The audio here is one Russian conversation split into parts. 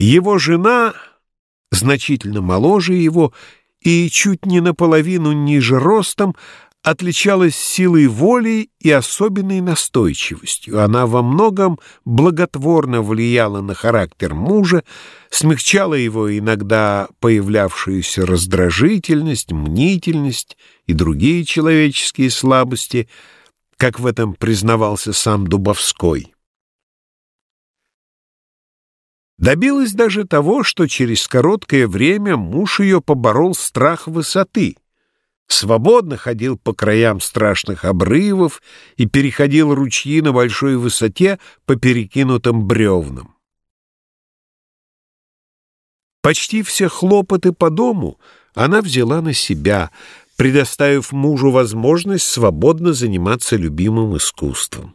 Его жена, значительно моложе его и чуть не наполовину ниже ростом, отличалась силой воли и особенной настойчивостью. Она во многом благотворно влияла на характер мужа, смягчала его иногда появлявшуюся раздражительность, мнительность и другие человеческие слабости, как в этом признавался сам Дубовской. Добилась даже того, что через короткое время муж ее поборол страх высоты, свободно ходил по краям страшных обрывов и переходил ручьи на большой высоте по перекинутым бревнам. Почти все хлопоты по дому она взяла на себя, предоставив мужу возможность свободно заниматься любимым искусством.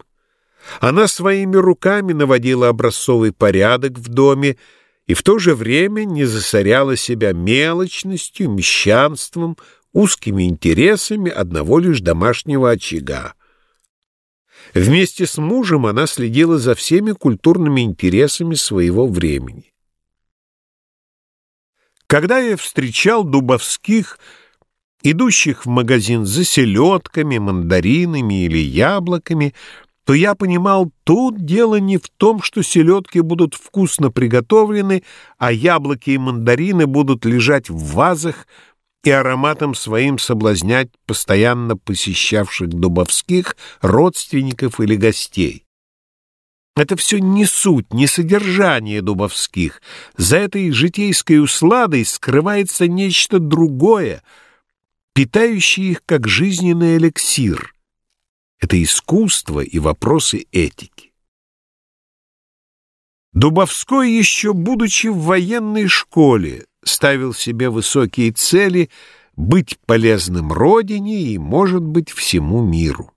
Она своими руками наводила образцовый порядок в доме и в то же время не засоряла себя мелочностью, мещанством, узкими интересами одного лишь домашнего очага. Вместе с мужем она следила за всеми культурными интересами своего времени. Когда я встречал дубовских, идущих в магазин за селедками, мандаринами или яблоками, то я понимал, тут дело не в том, что селедки будут вкусно приготовлены, а яблоки и мандарины будут лежать в вазах и ароматом своим соблазнять постоянно посещавших дубовских родственников или гостей. Это все не суть, не содержание дубовских. За этой житейской усладой скрывается нечто другое, питающее их как жизненный эликсир — это искусство и вопросы этики. Дубовской, еще будучи в военной школе, ставил себе высокие цели быть полезным родине и, может быть, всему миру.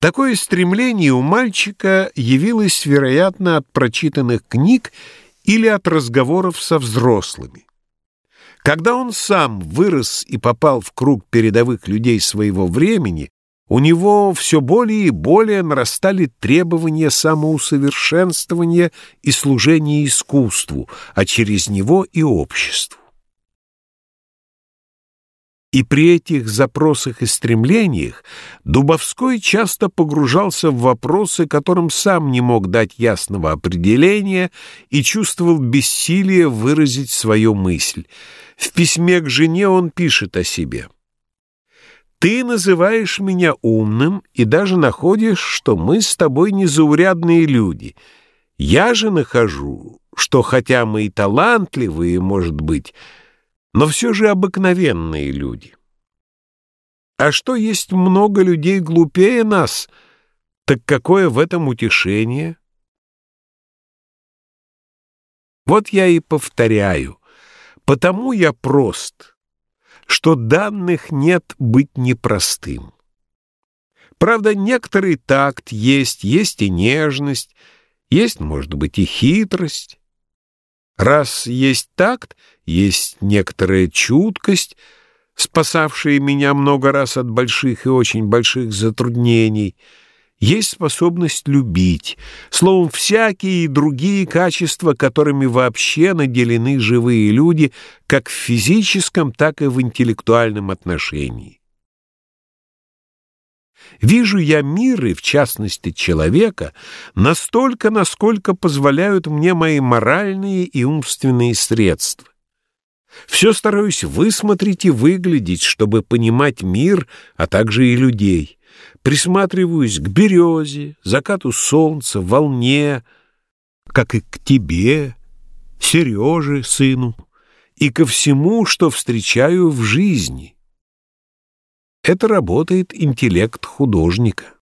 Такое стремление у мальчика явилось, вероятно, от прочитанных книг или от разговоров со взрослыми. Когда он сам вырос и попал в круг передовых людей своего времени, у него все более и более нарастали требования самоусовершенствования и служения искусству, а через него и обществу. И при этих запросах и стремлениях Дубовской часто погружался в вопросы, которым сам не мог дать ясного определения и чувствовал бессилие выразить свою мысль. В письме к жене он пишет о себе. «Ты называешь меня умным и даже находишь, что мы с тобой незаурядные люди. Я же нахожу, что хотя мы и талантливые, может быть, но все же обыкновенные люди. А что есть много людей глупее нас, так какое в этом утешение? Вот я и повторяю, потому я прост, что данных нет быть непростым. Правда, некоторый такт есть, есть и нежность, есть, может быть, и хитрость. Раз есть такт, есть некоторая чуткость, спасавшая меня много раз от больших и очень больших затруднений, есть способность любить, словом, всякие другие качества, которыми вообще наделены живые люди как в физическом, так и в интеллектуальном отношении. Вижу я мир, и в частности человека, настолько, насколько позволяют мне мои моральные и умственные средства. Все стараюсь высмотреть и выглядеть, чтобы понимать мир, а также и людей. Присматриваюсь к березе, закату солнца, волне, как и к тебе, Сереже, сыну, и ко всему, что встречаю в жизни. Это работает интеллект художника.